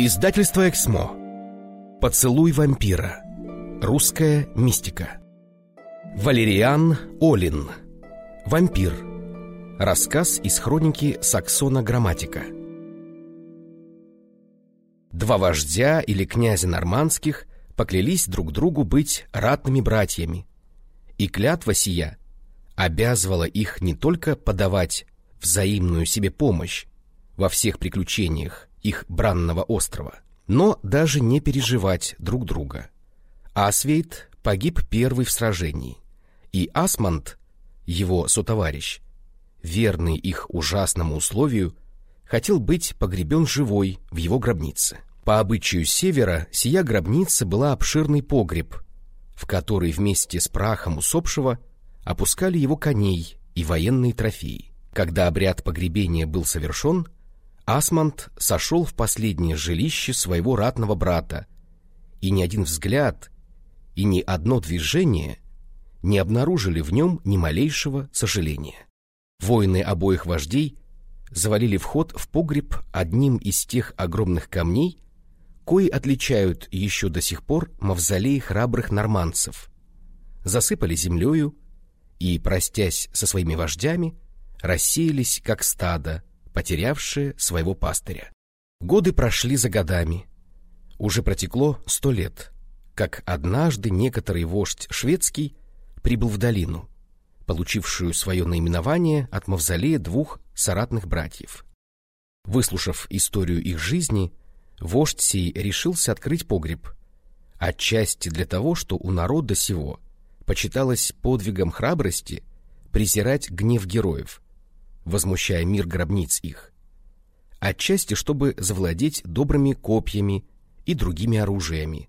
Издательство «Эксмо». Поцелуй вампира. Русская мистика. Валериан Олин. Вампир. Рассказ из хроники Саксона Грамматика. Два вождя или князя нормандских поклялись друг другу быть ратными братьями. И клятва сия обязывала их не только подавать взаимную себе помощь во всех приключениях, их бранного острова, но даже не переживать друг друга. Асвейт погиб первый в сражении, и Асманд, его сотоварищ, верный их ужасному условию, хотел быть погребен живой в его гробнице. По обычаю севера сия гробница была обширный погреб, в который вместе с прахом усопшего опускали его коней и военные трофеи. Когда обряд погребения был совершен, Асмонд сошел в последнее жилище своего ратного брата, и ни один взгляд и ни одно движение не обнаружили в нем ни малейшего сожаления. Воины обоих вождей завалили вход в погреб одним из тех огромных камней, кои отличают еще до сих пор мавзолеи храбрых норманцев, засыпали землею и, простясь со своими вождями, рассеялись, как стадо, потерявшие своего пастыря. Годы прошли за годами. Уже протекло сто лет, как однажды некоторый вождь шведский прибыл в долину, получившую свое наименование от мавзолея двух соратных братьев. Выслушав историю их жизни, вождь сей решился открыть погреб, отчасти для того, что у народа сего почиталось подвигом храбрости презирать гнев героев – возмущая мир гробниц их, отчасти чтобы завладеть добрыми копьями и другими оружиями,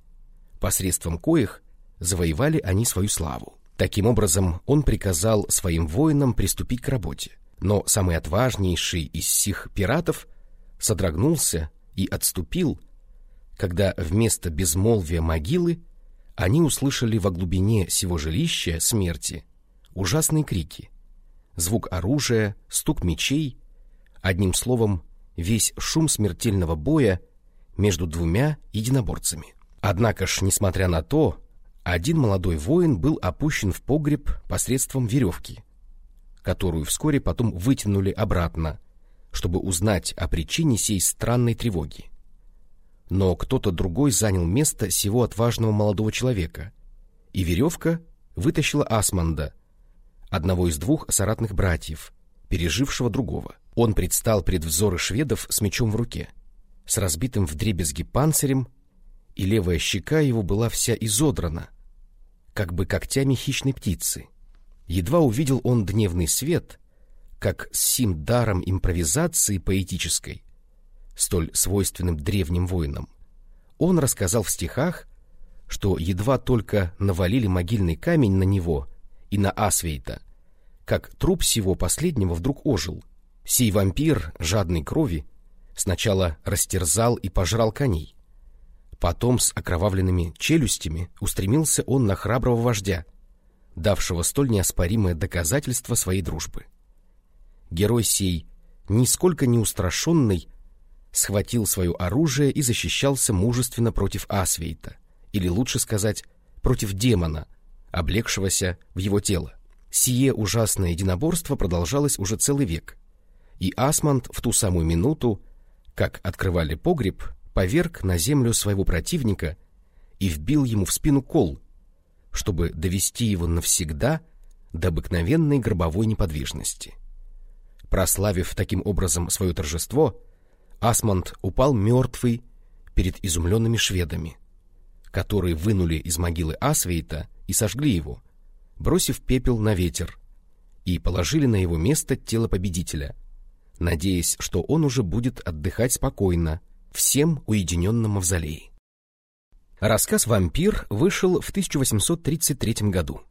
посредством коих завоевали они свою славу. Таким образом, он приказал своим воинам приступить к работе. Но самый отважнейший из сих пиратов содрогнулся и отступил, когда вместо безмолвия могилы они услышали во глубине сего жилища смерти ужасные крики — звук оружия, стук мечей, одним словом, весь шум смертельного боя между двумя единоборцами. Однако ж, несмотря на то, один молодой воин был опущен в погреб посредством веревки, которую вскоре потом вытянули обратно, чтобы узнать о причине сей странной тревоги. Но кто-то другой занял место сего отважного молодого человека, и веревка вытащила Асманда, одного из двух соратных братьев, пережившего другого. Он предстал пред взоры шведов с мечом в руке, с разбитым вдребезги панцирем, и левая щека его была вся изодрана, как бы когтями хищной птицы. Едва увидел он дневный свет, как с сим даром импровизации поэтической, столь свойственным древним воинам, он рассказал в стихах, что едва только навалили могильный камень на него — и на Асвейта, как труп всего последнего вдруг ожил. Сей вампир, жадной крови, сначала растерзал и пожрал коней. Потом с окровавленными челюстями устремился он на храброго вождя, давшего столь неоспоримое доказательство своей дружбы. Герой сей, нисколько не устрашенный, схватил свое оружие и защищался мужественно против Асвейта, или лучше сказать, против демона — облегшегося в его тело. Сие ужасное единоборство продолжалось уже целый век, и Асмонд в ту самую минуту, как открывали погреб, поверг на землю своего противника и вбил ему в спину кол, чтобы довести его навсегда до обыкновенной гробовой неподвижности. Прославив таким образом свое торжество, Асмонд упал мертвый перед изумленными шведами, которые вынули из могилы Асвейта и сожгли его, бросив пепел на ветер, и положили на его место тело победителя, надеясь, что он уже будет отдыхать спокойно, всем уединенном мавзолее. Рассказ «Вампир» вышел в 1833 году.